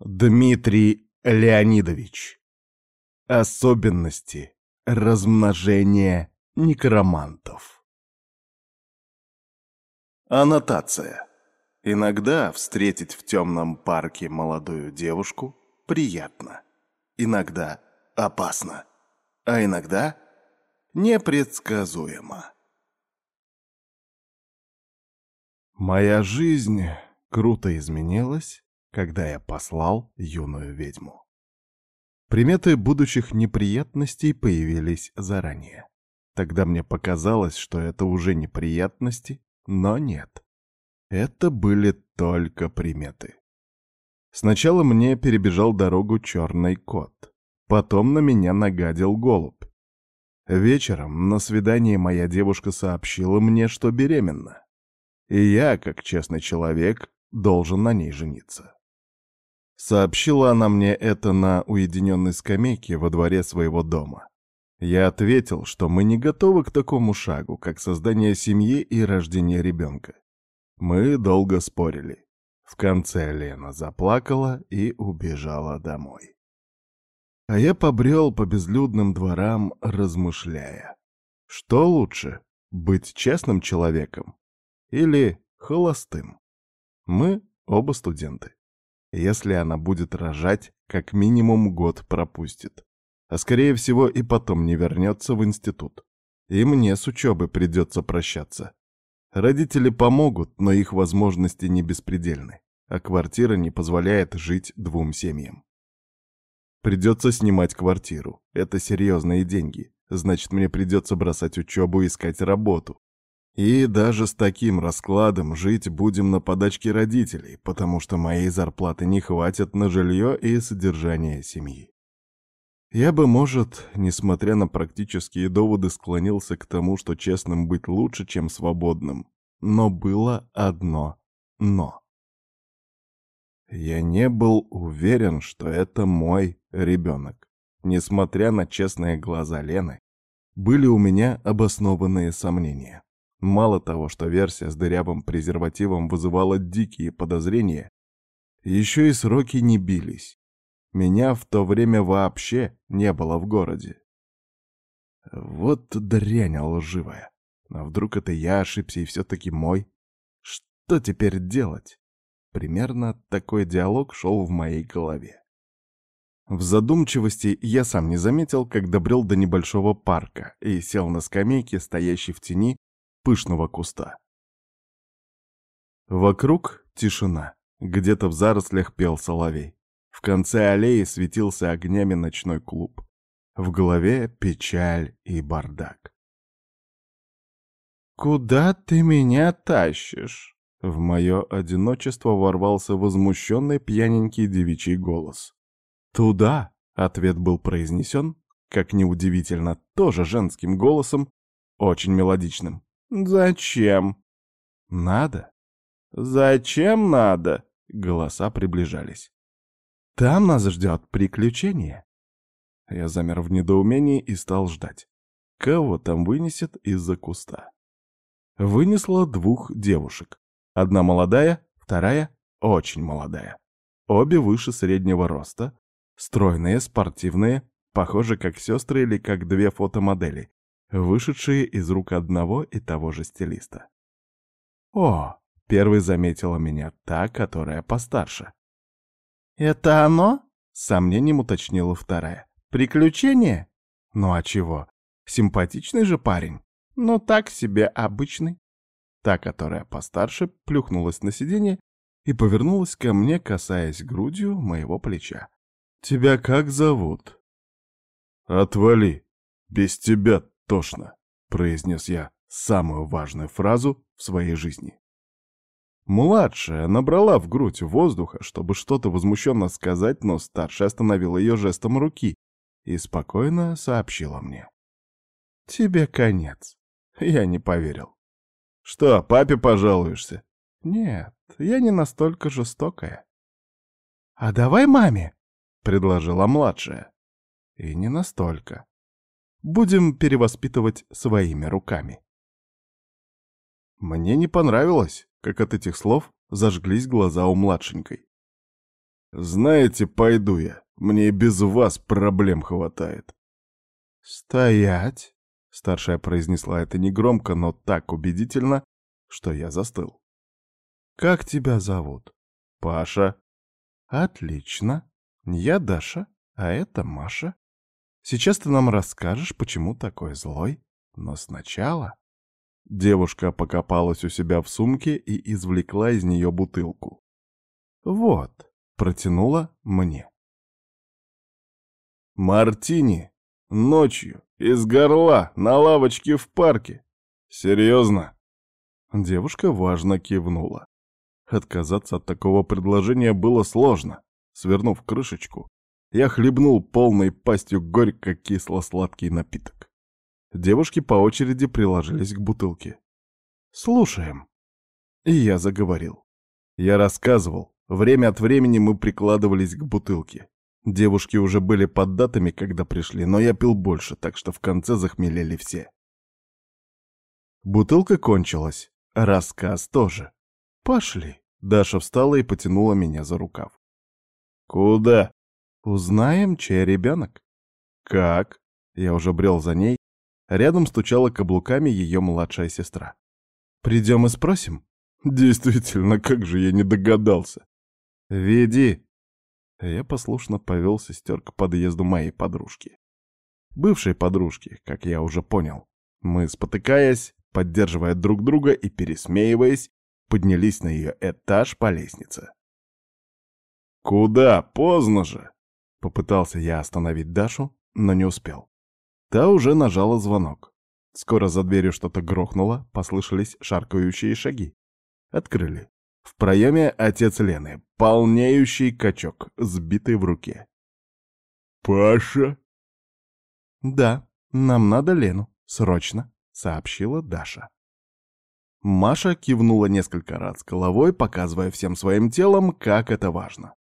Дмитрий Леонидович. Особенности размножения некромантов. Аннотация. Иногда встретить в темном парке молодую девушку приятно. Иногда опасно. А иногда непредсказуемо. Моя жизнь круто изменилась когда я послал юную ведьму. Приметы будущих неприятностей появились заранее. Тогда мне показалось, что это уже неприятности, но нет. Это были только приметы. Сначала мне перебежал дорогу черный кот. Потом на меня нагадил голубь. Вечером на свидании моя девушка сообщила мне, что беременна. И я, как честный человек, должен на ней жениться. Сообщила она мне это на уединенной скамейке во дворе своего дома. Я ответил, что мы не готовы к такому шагу, как создание семьи и рождение ребенка. Мы долго спорили. В конце Лена заплакала и убежала домой. А я побрел по безлюдным дворам, размышляя. Что лучше, быть честным человеком или холостым? Мы оба студенты. Если она будет рожать, как минимум год пропустит. А скорее всего и потом не вернется в институт. И мне с учебы придется прощаться. Родители помогут, но их возможности не беспредельны, а квартира не позволяет жить двум семьям. Придется снимать квартиру. Это серьезные деньги. Значит, мне придется бросать учебу и искать работу. И даже с таким раскладом жить будем на подачке родителей, потому что моей зарплаты не хватит на жилье и содержание семьи. Я бы, может, несмотря на практические доводы, склонился к тому, что честным быть лучше, чем свободным. Но было одно «но». Я не был уверен, что это мой ребенок. Несмотря на честные глаза Лены, были у меня обоснованные сомнения. Мало того, что версия с дырявым презервативом вызывала дикие подозрения, еще и сроки не бились. Меня в то время вообще не было в городе. Вот дрянь лживая. А вдруг это я ошибся и все-таки мой? Что теперь делать? Примерно такой диалог шел в моей голове. В задумчивости я сам не заметил, как добрел до небольшого парка и сел на скамейке, стоящей в тени пышного куста. Вокруг тишина. Где-то в зарослях пел соловей. В конце аллеи светился огнями ночной клуб. В голове печаль и бардак. «Куда ты меня тащишь?» В мое одиночество ворвался возмущенный пьяненький девичий голос. «Туда!» — ответ был произнесен, как неудивительно, тоже женским голосом, очень мелодичным. «Зачем?» «Надо». «Зачем надо?» Голоса приближались. «Там нас ждет приключение». Я замер в недоумении и стал ждать. Кого там вынесет из-за куста? Вынесло двух девушек. Одна молодая, вторая очень молодая. Обе выше среднего роста, стройные, спортивные, похожи как сестры или как две фотомодели, вышедшие из рук одного и того же стилиста. «О!» — первый заметила меня та, которая постарше. «Это оно?» — с сомнением уточнила вторая. «Приключение?» «Ну а чего? Симпатичный же парень. Ну так себе обычный». Та, которая постарше, плюхнулась на сиденье и повернулась ко мне, касаясь грудью моего плеча. «Тебя как зовут?» «Отвали! Без тебя тошно», — произнес я самую важную фразу в своей жизни. Младшая набрала в грудь воздуха, чтобы что-то возмущенно сказать, но старшая остановила ее жестом руки и спокойно сообщила мне. «Тебе конец». Я не поверил. «Что, папе пожалуешься?» «Нет, я не настолько жестокая». «А давай маме», — предложила младшая. «И не настолько. Будем перевоспитывать своими руками. Мне не понравилось, как от этих слов зажглись глаза у младшенькой. Знаете, пойду я. Мне и без вас проблем хватает. «Стоять!» — старшая произнесла это негромко, но так убедительно, что я застыл. «Как тебя зовут?» «Паша». «Отлично. Я Даша, а это Маша. Сейчас ты нам расскажешь, почему такой злой, но сначала...» Девушка покопалась у себя в сумке и извлекла из нее бутылку. «Вот», — протянула мне. «Мартини. Ночью. Из горла. На лавочке в парке. Серьезно?» Девушка важно кивнула. Отказаться от такого предложения было сложно. Свернув крышечку, я хлебнул полной пастью горько-кисло-сладкий напиток. Девушки по очереди приложились к бутылке. «Слушаем». И я заговорил. Я рассказывал. Время от времени мы прикладывались к бутылке. Девушки уже были поддатыми, когда пришли, но я пил больше, так что в конце захмелели все. Бутылка кончилась. Рассказ тоже. «Пошли». Даша встала и потянула меня за рукав. «Куда?» «Узнаем, чей ребенок». «Как?» Я уже брел за ней. Рядом стучала каблуками ее младшая сестра. «Придем и спросим?» «Действительно, как же я не догадался!» «Веди!» Я послушно повел сестер к подъезду моей подружки. Бывшей подружки, как я уже понял. Мы, спотыкаясь, поддерживая друг друга и пересмеиваясь, поднялись на ее этаж по лестнице. «Куда? Поздно же!» Попытался я остановить Дашу, но не успел. Та уже нажала звонок. Скоро за дверью что-то грохнуло, послышались шаркающие шаги. Открыли. В проеме отец Лены, полнеющий качок, сбитый в руке. «Паша?» «Да, нам надо Лену, срочно», — сообщила Даша. Маша кивнула несколько раз головой, показывая всем своим телом, как это важно.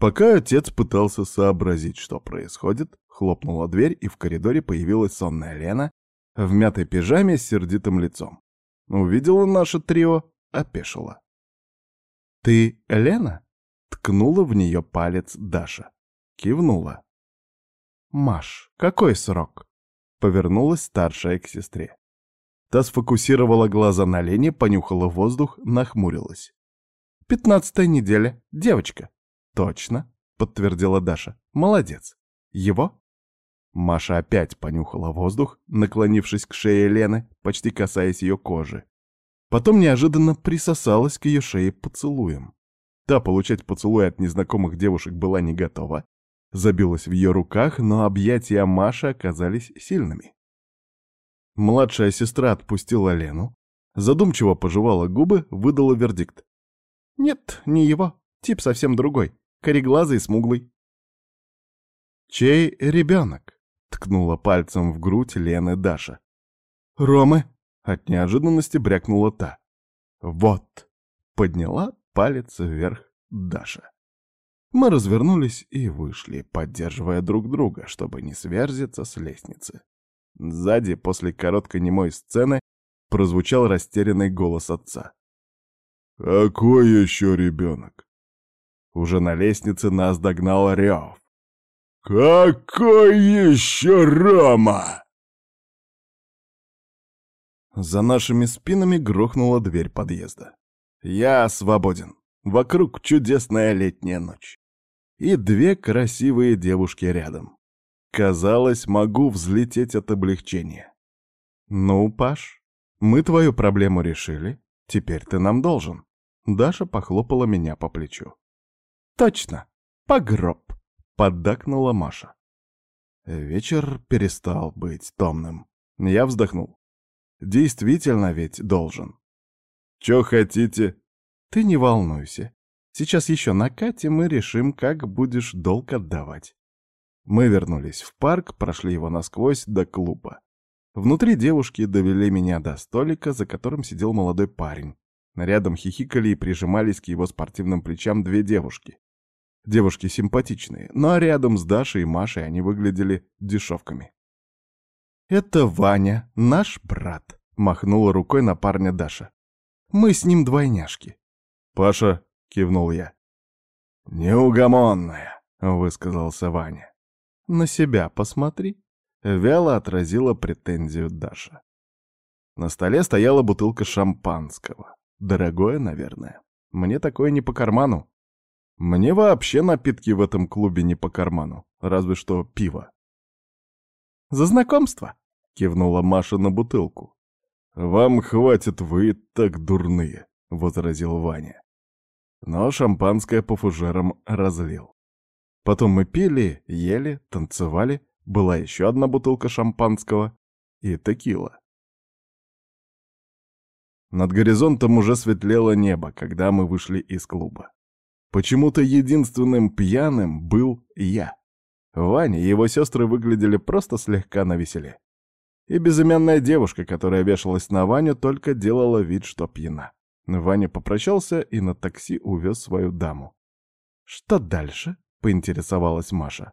Пока отец пытался сообразить, что происходит, хлопнула дверь, и в коридоре появилась сонная Лена в мятой пижаме с сердитым лицом. Увидела наше трио, опешила. «Ты Лена?» — ткнула в нее палец Даша. Кивнула. «Маш, какой срок?» — повернулась старшая к сестре. Та сфокусировала глаза на Лене, понюхала воздух, нахмурилась. «Пятнадцатая неделя. Девочка». «Точно», — подтвердила Даша. «Молодец. Его?» Маша опять понюхала воздух, наклонившись к шее Лены, почти касаясь ее кожи. Потом неожиданно присосалась к ее шее поцелуем. Та получать поцелуй от незнакомых девушек была не готова. Забилась в ее руках, но объятия Маши оказались сильными. Младшая сестра отпустила Лену, задумчиво пожевала губы, выдала вердикт. «Нет, не его. Тип совсем другой. Кореглазый, смуглый». «Чей ребенок?» — ткнула пальцем в грудь Лены Даша. «Ромы», от неожиданности брякнула та. «Вот!» — подняла палец вверх Даша. Мы развернулись и вышли, поддерживая друг друга, чтобы не сверзиться с лестницы. Сзади, после короткой немой сцены, прозвучал растерянный голос отца. «Какой еще ребенок?» Уже на лестнице нас догнал Рев. «Какой еще Рома?» За нашими спинами грохнула дверь подъезда. Я свободен. Вокруг чудесная летняя ночь. И две красивые девушки рядом. Казалось, могу взлететь от облегчения. «Ну, Паш, мы твою проблему решили. Теперь ты нам должен». Даша похлопала меня по плечу. «Точно! Погроб!» — поддакнула Маша. Вечер перестал быть томным. Я вздохнул. Действительно ведь должен. Чё хотите? Ты не волнуйся. Сейчас еще накатим и решим, как будешь долг отдавать. Мы вернулись в парк, прошли его насквозь до клуба. Внутри девушки довели меня до столика, за которым сидел молодой парень. Рядом хихикали и прижимались к его спортивным плечам две девушки. Девушки симпатичные, но рядом с Дашей и Машей они выглядели дешевками. «Это Ваня, наш брат», — махнула рукой на парня Даша. «Мы с ним двойняшки». «Паша», — кивнул я. «Неугомонная», — высказался Ваня. «На себя посмотри», — вяло отразила претензию Даша. На столе стояла бутылка шампанского. Дорогое, наверное. Мне такое не по карману. Мне вообще напитки в этом клубе не по карману, разве что пиво. «За знакомство!» — кивнула Маша на бутылку. «Вам хватит, вы так дурные», — возразил Ваня. Но шампанское по фужерам разлил. Потом мы пили, ели, танцевали, была еще одна бутылка шампанского и текила. Над горизонтом уже светлело небо, когда мы вышли из клуба. Почему-то единственным пьяным был я. Ваня и его сестры выглядели просто слегка навеселе. И безымянная девушка, которая вешалась на Ваню, только делала вид, что пьяна. Ваня попрощался и на такси увез свою даму. «Что дальше?» — поинтересовалась Маша.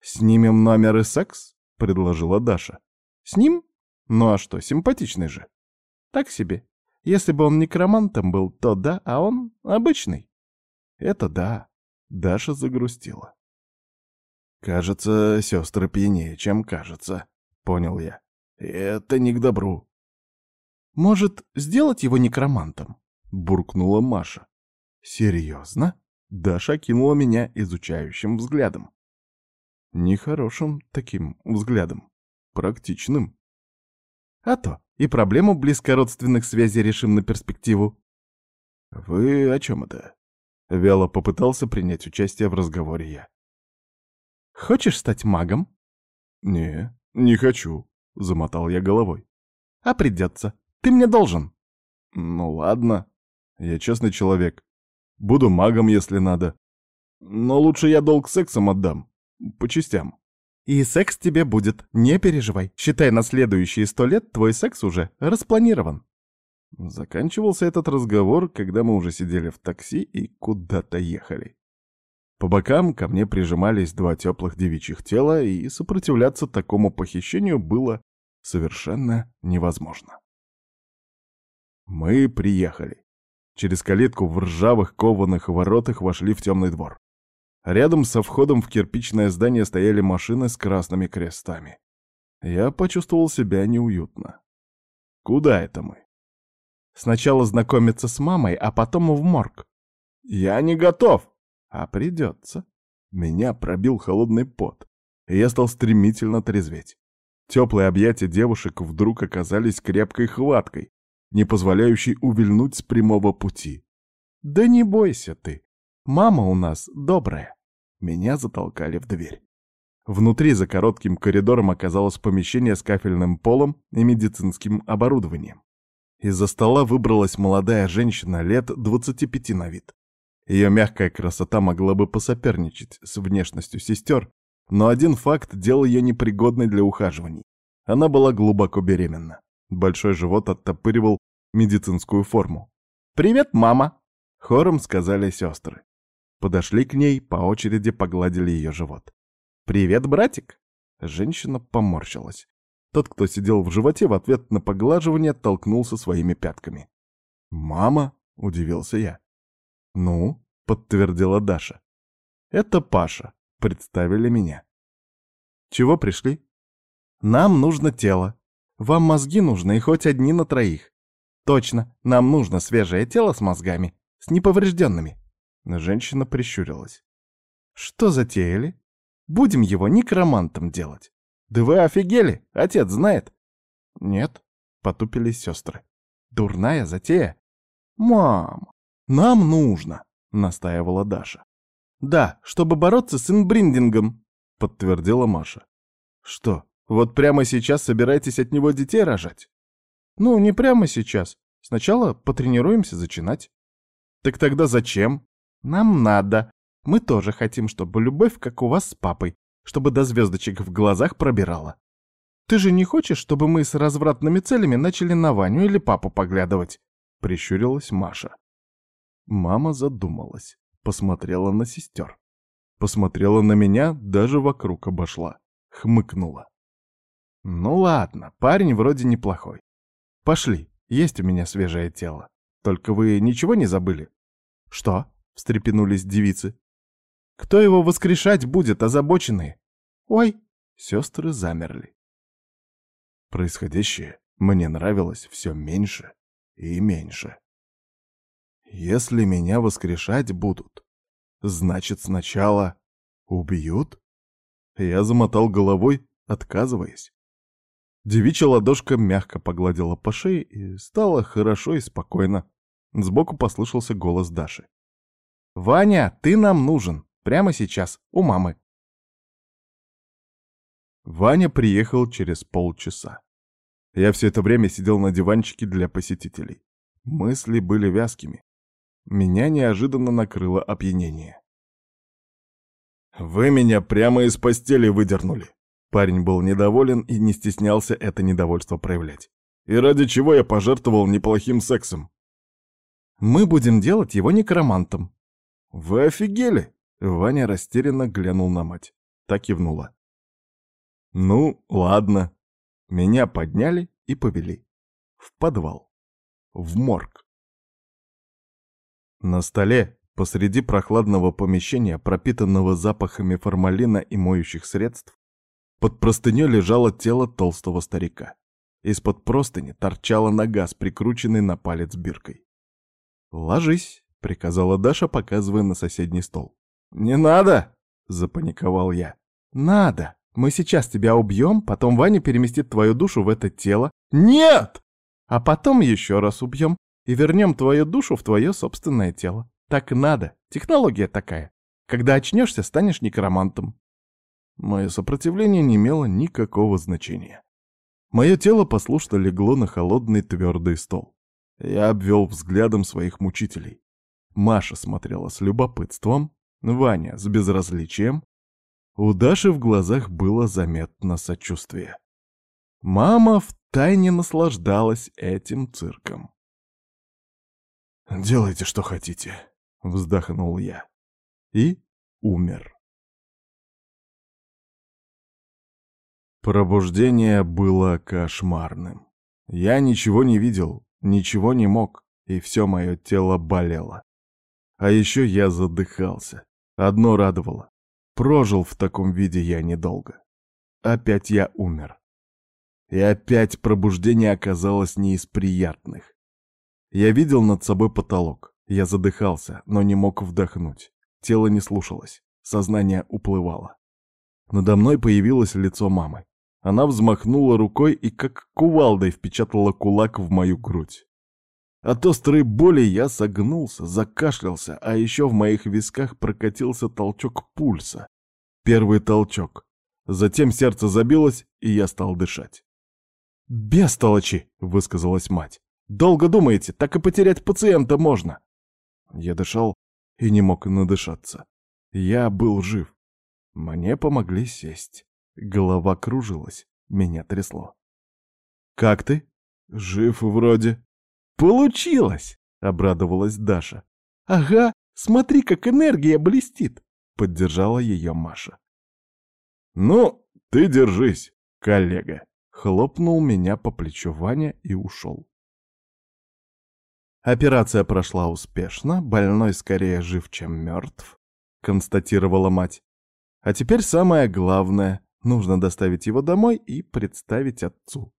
«Снимем номер и секс?» — предложила Даша. «С ним? Ну а что, симпатичный же?» «Так себе. Если бы он некромантом был, то да, а он обычный». Это да. Даша загрустила. Кажется, сестры пьянее, чем кажется, понял я. Это не к добру. Может, сделать его некромантом? Буркнула Маша. Серьезно? Даша кинула меня изучающим взглядом. Нехорошим таким взглядом. Практичным. А то, и проблему близкородственных связей решим на перспективу. Вы о чем это? Вяло попытался принять участие в разговоре я. «Хочешь стать магом?» «Не, не хочу», — замотал я головой. «А придется. Ты мне должен». «Ну ладно. Я честный человек. Буду магом, если надо. Но лучше я долг сексом отдам. По частям». «И секс тебе будет, не переживай. Считай, на следующие сто лет твой секс уже распланирован». Заканчивался этот разговор, когда мы уже сидели в такси и куда-то ехали. По бокам ко мне прижимались два теплых девичьих тела, и сопротивляться такому похищению было совершенно невозможно. Мы приехали. Через калитку в ржавых кованых воротах вошли в темный двор. Рядом со входом в кирпичное здание стояли машины с красными крестами. Я почувствовал себя неуютно. Куда это мы? Сначала знакомиться с мамой, а потом в морг. Я не готов. А придется. Меня пробил холодный пот, и я стал стремительно трезветь. Теплые объятия девушек вдруг оказались крепкой хваткой, не позволяющей увильнуть с прямого пути. «Да не бойся ты, мама у нас добрая». Меня затолкали в дверь. Внутри за коротким коридором оказалось помещение с кафельным полом и медицинским оборудованием. Из-за стола выбралась молодая женщина лет 25 на вид. Ее мягкая красота могла бы посоперничать с внешностью сестер, но один факт делал ее непригодной для ухаживаний. Она была глубоко беременна. Большой живот оттопыривал медицинскую форму. «Привет, мама!» — хором сказали сестры. Подошли к ней, по очереди погладили ее живот. «Привет, братик!» Женщина поморщилась. Тот, кто сидел в животе, в ответ на поглаживание толкнулся своими пятками. «Мама?» — удивился я. «Ну?» — подтвердила Даша. «Это Паша. Представили меня». «Чего пришли?» «Нам нужно тело. Вам мозги нужны, и хоть одни на троих. Точно, нам нужно свежее тело с мозгами, с неповрежденными». Женщина прищурилась. «Что затеяли? Будем его некромантом делать. «Да вы офигели! Отец знает!» «Нет», — потупились сестры. «Дурная затея!» «Мам, нам нужно!» — настаивала Даша. «Да, чтобы бороться с инбриндингом», — подтвердила Маша. «Что, вот прямо сейчас собираетесь от него детей рожать?» «Ну, не прямо сейчас. Сначала потренируемся зачинать». «Так тогда зачем?» «Нам надо. Мы тоже хотим, чтобы любовь, как у вас с папой, чтобы до звездочек в глазах пробирала. Ты же не хочешь, чтобы мы с развратными целями начали на Ваню или папу поглядывать?» — прищурилась Маша. Мама задумалась, посмотрела на сестер. Посмотрела на меня, даже вокруг обошла. Хмыкнула. «Ну ладно, парень вроде неплохой. Пошли, есть у меня свежее тело. Только вы ничего не забыли?» «Что?» — встрепенулись девицы. Кто его воскрешать будет, озабоченные? Ой, сестры замерли. Происходящее мне нравилось все меньше и меньше. Если меня воскрешать будут, значит, сначала убьют? Я замотал головой, отказываясь. Девичья ладошка мягко погладила по шее, и стало хорошо и спокойно. Сбоку послышался голос Даши. «Ваня, ты нам нужен! Прямо сейчас, у мамы!» Ваня приехал через полчаса. Я все это время сидел на диванчике для посетителей. Мысли были вязкими. Меня неожиданно накрыло опьянение. «Вы меня прямо из постели выдернули!» Парень был недоволен и не стеснялся это недовольство проявлять. «И ради чего я пожертвовал неплохим сексом?» «Мы будем делать его некромантом». «Вы офигели?» Ваня растерянно глянул на мать. Так кивнула. «Ну, ладно». Меня подняли и повели. В подвал. В морг. На столе, посреди прохладного помещения, пропитанного запахами формалина и моющих средств, под простыней лежало тело толстого старика. Из-под простыни торчала нога с прикрученной на палец биркой. «Ложись», — приказала Даша, показывая на соседний стол. «Не надо!» — запаниковал я. «Надо! Мы сейчас тебя убьем, потом Ваня переместит твою душу в это тело. Нет! А потом еще раз убьем, и вернем твою душу в твое собственное тело. Так надо. Технология такая. Когда очнешься, станешь некромантом. Мое сопротивление не имело никакого значения. Мое тело послушно легло на холодный твердый стол. Я обвел взглядом своих мучителей. Маша смотрела с любопытством, Ваня с безразличием. У Даши в глазах было заметно сочувствие. Мама втайне наслаждалась этим цирком. «Делайте, что хотите», — вздохнул я. И умер. Пробуждение было кошмарным. Я ничего не видел, ничего не мог, и все мое тело болело. А еще я задыхался. Одно радовало. Прожил в таком виде я недолго. Опять я умер. И опять пробуждение оказалось не из приятных. Я видел над собой потолок. Я задыхался, но не мог вдохнуть. Тело не слушалось. Сознание уплывало. Надо мной появилось лицо мамы. Она взмахнула рукой и как кувалдой впечатала кулак в мою грудь. От острой боли я согнулся, закашлялся, а еще в моих висках прокатился толчок пульса. Первый толчок. Затем сердце забилось, и я стал дышать. «Бестолочи!» — высказалась мать. Долго думаете, так и потерять пациента можно. Я дышал и не мог надышаться. Я был жив. Мне помогли сесть. Голова кружилась, меня трясло. «Как ты?» «Жив вроде». «Получилось!» — обрадовалась Даша. «Ага, смотри, как энергия блестит!» — поддержала ее Маша. «Ну, ты держись, коллега!» — хлопнул меня по плечу Ваня и ушел. Операция прошла успешно, больной скорее жив, чем мертв, констатировала мать. А теперь самое главное — нужно доставить его домой и представить отцу.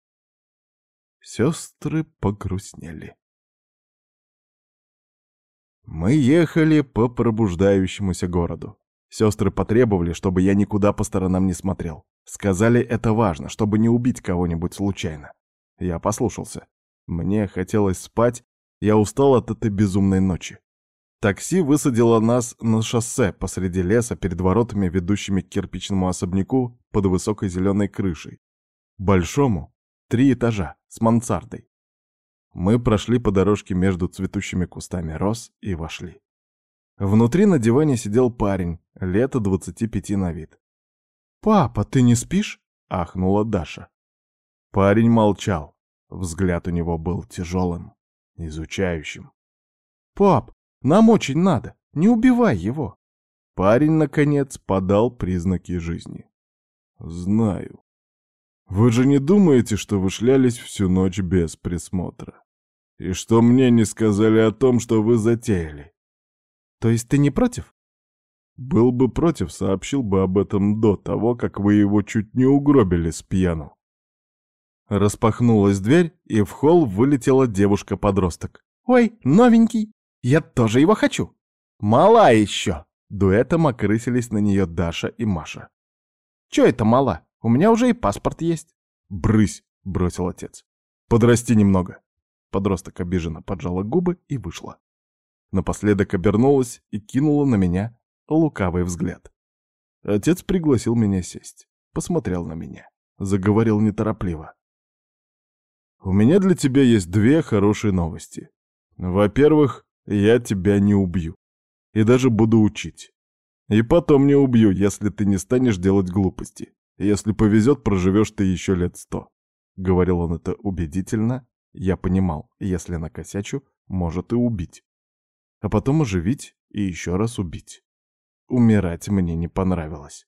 Сестры погрустнели. Мы ехали по пробуждающемуся городу. Сестры потребовали, чтобы я никуда по сторонам не смотрел. Сказали, это важно, чтобы не убить кого-нибудь случайно. Я послушался. Мне хотелось спать, я устал от этой безумной ночи. Такси высадило нас на шоссе посреди леса перед воротами, ведущими к кирпичному особняку под высокой зеленой крышей. Большому, три этажа, с мансардой. Мы прошли по дорожке между цветущими кустами роз и вошли. Внутри на диване сидел парень, лет 25 на вид. «Папа, ты не спишь?» — ахнула Даша. Парень молчал, взгляд у него был тяжелым изучающим. «Пап, нам очень надо, не убивай его!» Парень, наконец, подал признаки жизни. «Знаю. Вы же не думаете, что вы шлялись всю ночь без присмотра? И что мне не сказали о том, что вы затеяли?» «То есть ты не против?» Был бы против, сообщил бы об этом до того, как вы его чуть не угробили с пьяну. Распахнулась дверь, и в холл вылетела девушка-подросток. «Ой, новенький! Я тоже его хочу!» «Мала еще!» Дуэтом окрысились на нее Даша и Маша. «Че это мала? У меня уже и паспорт есть». «Брысь!» — бросил отец. «Подрасти немного». Подросток обиженно поджала губы и вышла. Напоследок обернулась и кинула на меня лукавый взгляд. Отец пригласил меня сесть, посмотрел на меня, заговорил неторопливо. «У меня для тебя есть две хорошие новости. Во-первых, я тебя не убью. И даже буду учить. И потом не убью, если ты не станешь делать глупости. Если повезет, проживешь ты еще лет сто. Говорил он это убедительно. Я понимал, если накосячу, может и убить. А потом оживить и еще раз убить. Умирать мне не понравилось.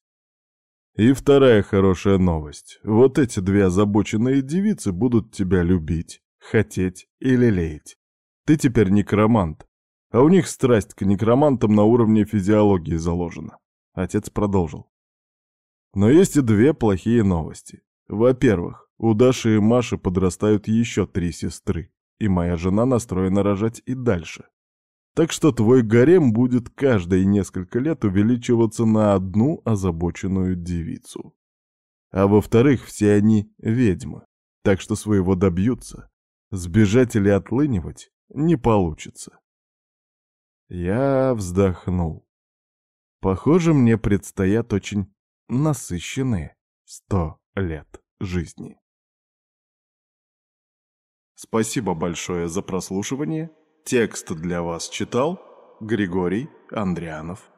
И вторая хорошая новость. Вот эти две озабоченные девицы будут тебя любить, хотеть и лелеять. Ты теперь некромант, а у них страсть к некромантам на уровне физиологии заложена. Отец продолжил. Но есть и две плохие новости. Во-первых, у Даши и Маши подрастают еще три сестры, и моя жена настроена рожать и дальше. Так что твой гарем будет каждые несколько лет увеличиваться на одну озабоченную девицу. А во-вторых, все они ведьмы, так что своего добьются. Сбежать или отлынивать не получится. Я вздохнул. Похоже, мне предстоят очень насыщенные сто лет жизни. Спасибо большое за прослушивание. Текст для вас читал Григорий Андрианов.